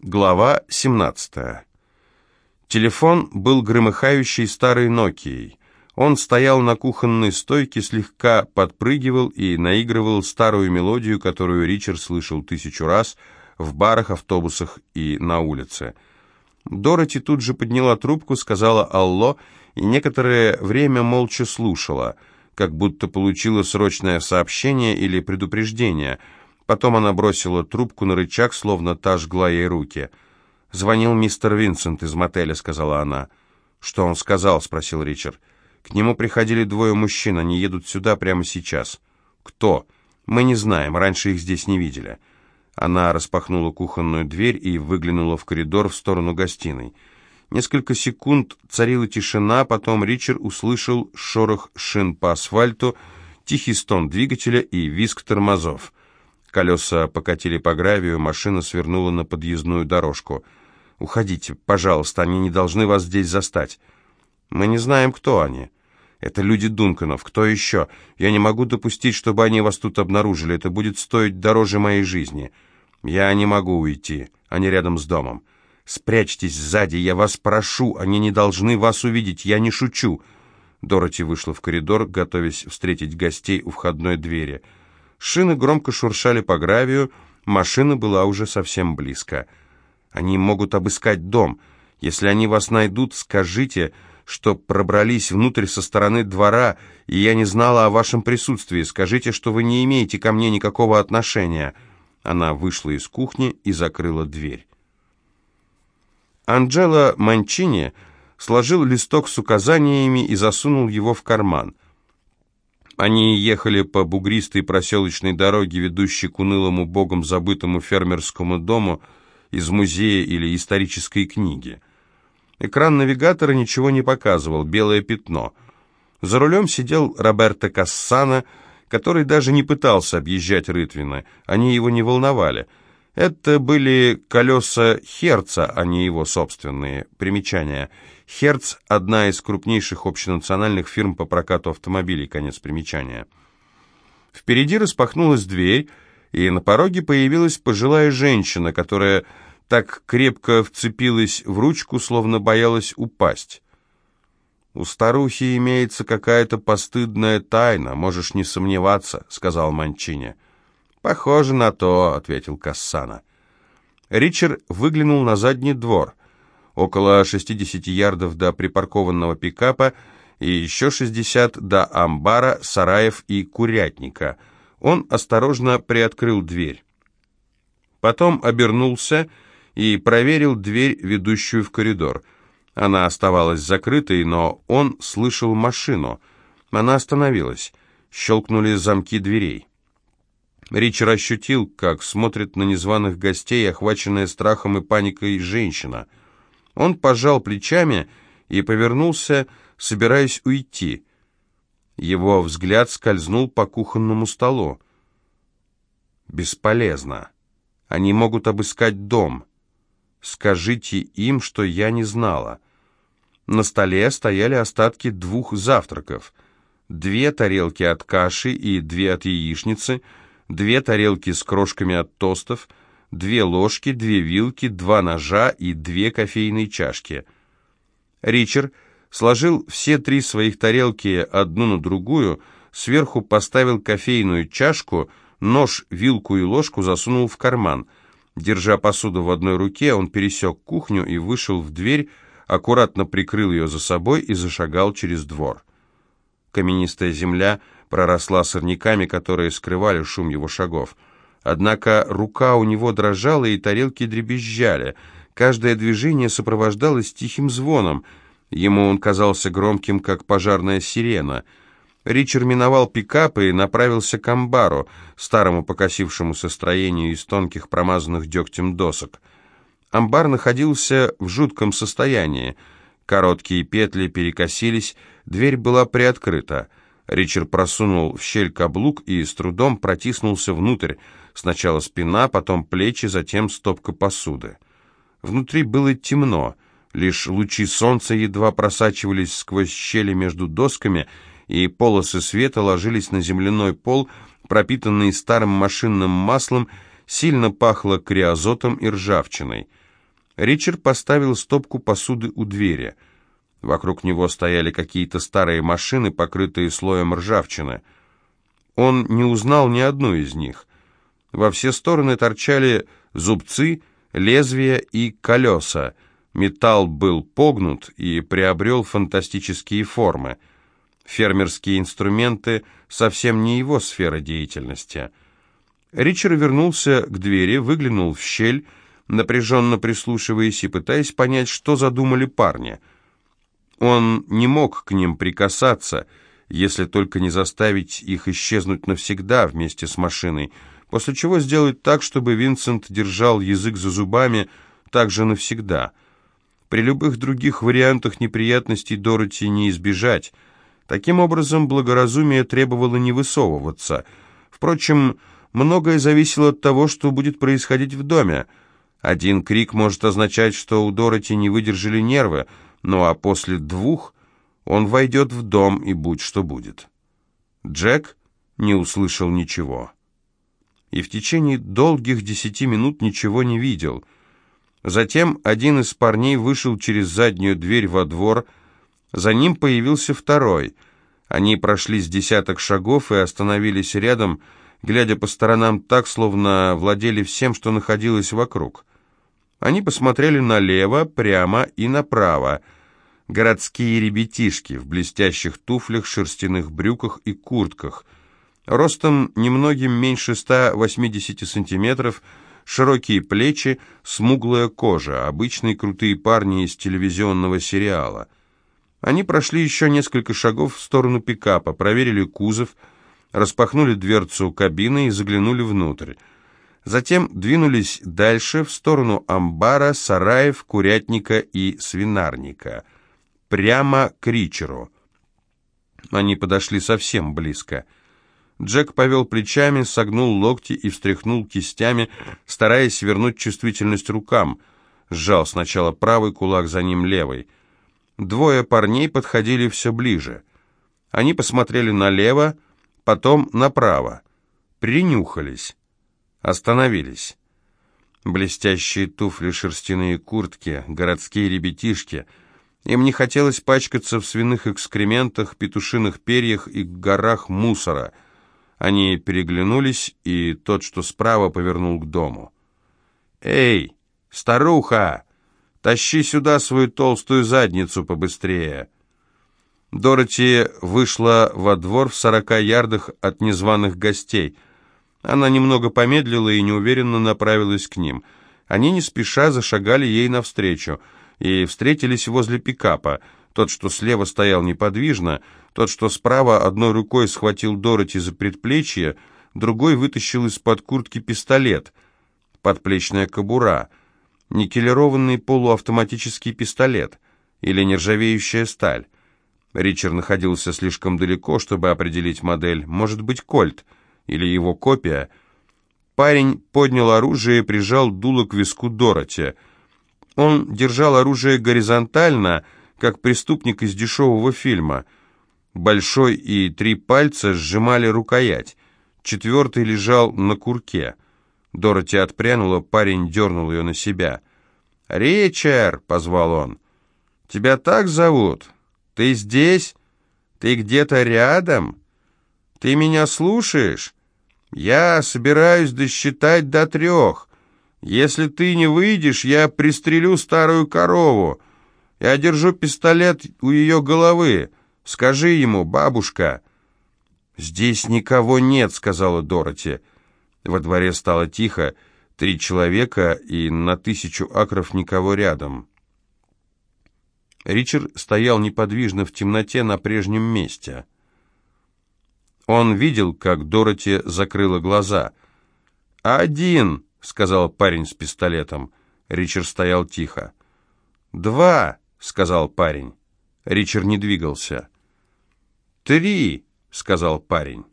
Глава 17. Телефон был громыхающей старой Нокией. Он стоял на кухонной стойке, слегка подпрыгивал и наигрывал старую мелодию, которую Ричард слышал тысячу раз в барах, автобусах и на улице. Дороти тут же подняла трубку, сказала «Алло» и некоторое время молча слушала, как будто получила срочное сообщение или предупреждение – Потом она бросила трубку на рычаг, словно та жгла ей руки. «Звонил мистер Винсент из мотеля», — сказала она. «Что он сказал?» — спросил Ричард. «К нему приходили двое мужчин, они едут сюда прямо сейчас». «Кто?» «Мы не знаем, раньше их здесь не видели». Она распахнула кухонную дверь и выглянула в коридор в сторону гостиной. Несколько секунд царила тишина, потом Ричард услышал шорох шин по асфальту, тихий стон двигателя и визг тормозов. Колеса покатили по гравию, машина свернула на подъездную дорожку. «Уходите, пожалуйста, они не должны вас здесь застать». «Мы не знаем, кто они». «Это люди Дунканов. Кто еще? Я не могу допустить, чтобы они вас тут обнаружили. Это будет стоить дороже моей жизни. Я не могу уйти. Они рядом с домом. Спрячьтесь сзади, я вас прошу. Они не должны вас увидеть. Я не шучу». Дороти вышла в коридор, готовясь встретить гостей у входной двери. Шины громко шуршали по гравию, машина была уже совсем близко. Они могут обыскать дом. Если они вас найдут, скажите, что пробрались внутрь со стороны двора, и я не знала о вашем присутствии. Скажите, что вы не имеете ко мне никакого отношения». Она вышла из кухни и закрыла дверь. Анджело Манчини сложил листок с указаниями и засунул его в карман – они ехали по бугристой проселочной дороге, ведущей к унылому богом забытому фермерскому дому из музея или исторической книги. Экран навигатора ничего не показывал, белое пятно. За рулем сидел Роберто Кассана, который даже не пытался объезжать Рытвина, они его не волновали. Это были колеса Херца, а не его собственные. Примечания – Херц – одна из крупнейших общенациональных фирм по прокату автомобилей, конец примечания. Впереди распахнулась дверь, и на пороге появилась пожилая женщина, которая так крепко вцепилась в ручку, словно боялась упасть. «У старухи имеется какая-то постыдная тайна, можешь не сомневаться», — сказал Манчини. «Похоже на то», — ответил Кассана. Ричард выглянул на задний двор около 60 ярдов до припаркованного пикапа и еще 60 до амбара, сараев и курятника. Он осторожно приоткрыл дверь. Потом обернулся и проверил дверь, ведущую в коридор. Она оставалась закрытой, но он слышал машину. Она остановилась. Щелкнули замки дверей. Ричард ощутил, как смотрит на незваных гостей, охваченная страхом и паникой женщина — он пожал плечами и повернулся, собираясь уйти. Его взгляд скользнул по кухонному столу. «Бесполезно. Они могут обыскать дом. Скажите им, что я не знала». На столе стояли остатки двух завтраков. Две тарелки от каши и две от яичницы, две тарелки с крошками от тостов — две ложки, две вилки, два ножа и две кофейные чашки. Ричард сложил все три своих тарелки одну на другую, сверху поставил кофейную чашку, нож, вилку и ложку засунул в карман. Держа посуду в одной руке, он пересек кухню и вышел в дверь, аккуратно прикрыл ее за собой и зашагал через двор. Каменистая земля проросла сорняками, которые скрывали шум его шагов. Однако рука у него дрожала, и тарелки дребезжали. Каждое движение сопровождалось тихим звоном. Ему он казался громким, как пожарная сирена. Ричард миновал пикап и направился к амбару, старому покосившемуся строению из тонких промазанных дегтем досок. Амбар находился в жутком состоянии. Короткие петли перекосились, дверь была приоткрыта. Ричард просунул в щель каблук и с трудом протиснулся внутрь, Сначала спина, потом плечи, затем стопка посуды. Внутри было темно, лишь лучи солнца едва просачивались сквозь щели между досками, и полосы света ложились на земляной пол, пропитанный старым машинным маслом, сильно пахло криозотом и ржавчиной. Ричард поставил стопку посуды у двери. Вокруг него стояли какие-то старые машины, покрытые слоем ржавчины. Он не узнал ни одну из них. Во все стороны торчали зубцы, лезвия и колеса. Металл был погнут и приобрел фантастические формы. Фермерские инструменты совсем не его сфера деятельности. Ричард вернулся к двери, выглянул в щель, напряженно прислушиваясь и пытаясь понять, что задумали парни. Он не мог к ним прикасаться, если только не заставить их исчезнуть навсегда вместе с машиной, после чего сделать так, чтобы Винсент держал язык за зубами также навсегда. При любых других вариантах неприятностей Дороти не избежать. Таким образом, благоразумие требовало не высовываться. Впрочем, многое зависело от того, что будет происходить в доме. Один крик может означать, что у Дороти не выдержали нервы, ну а после двух он войдет в дом и будь что будет. Джек не услышал ничего и в течение долгих десяти минут ничего не видел. Затем один из парней вышел через заднюю дверь во двор, за ним появился второй. Они прошли с десяток шагов и остановились рядом, глядя по сторонам так, словно владели всем, что находилось вокруг. Они посмотрели налево, прямо и направо. Городские ребятишки в блестящих туфлях, шерстяных брюках и куртках — Ростом немногим меньше 180 сантиметров, широкие плечи, смуглая кожа, обычные крутые парни из телевизионного сериала. Они прошли еще несколько шагов в сторону пикапа, проверили кузов, распахнули дверцу кабины и заглянули внутрь. Затем двинулись дальше в сторону амбара, сараев, курятника и свинарника, прямо к Ричеру. Они подошли совсем близко — Джек повел плечами, согнул локти и встряхнул кистями, стараясь вернуть чувствительность рукам. Сжал сначала правый кулак, за ним левый. Двое парней подходили все ближе. Они посмотрели налево, потом направо. Принюхались. Остановились. Блестящие туфли, шерстяные куртки, городские ребятишки. Им не хотелось пачкаться в свиных экскрементах, петушиных перьях и горах мусора — они переглянулись, и тот, что справа, повернул к дому. «Эй, старуха, тащи сюда свою толстую задницу побыстрее!» Дороти вышла во двор в сорока ярдах от незваных гостей. Она немного помедлила и неуверенно направилась к ним. Они не спеша зашагали ей навстречу и встретились возле пикапа — тот, что слева стоял неподвижно, тот, что справа одной рукой схватил Дороти за предплечье, другой вытащил из-под куртки пистолет, подплечная кобура, никелированный полуавтоматический пистолет или нержавеющая сталь. Ричард находился слишком далеко, чтобы определить модель. Может быть, кольт или его копия. Парень поднял оружие и прижал дуло к виску Дороти. Он держал оружие горизонтально, как преступник из дешевого фильма. Большой и три пальца сжимали рукоять. Четвертый лежал на курке. Дороти отпрянула, парень дернул ее на себя. «Ричард!» — позвал он. «Тебя так зовут? Ты здесь? Ты где-то рядом? Ты меня слушаешь? Я собираюсь досчитать до трех. Если ты не выйдешь, я пристрелю старую корову. Я держу пистолет у ее головы. Скажи ему, бабушка». «Здесь никого нет», — сказала Дороти. Во дворе стало тихо, три человека и на тысячу акров никого рядом. Ричард стоял неподвижно в темноте на прежнем месте. Он видел, как Дороти закрыла глаза. «Один», — сказал парень с пистолетом. Ричард стоял тихо. «Два», — сказал парень. Ричард не двигался. «Три!» — сказал парень.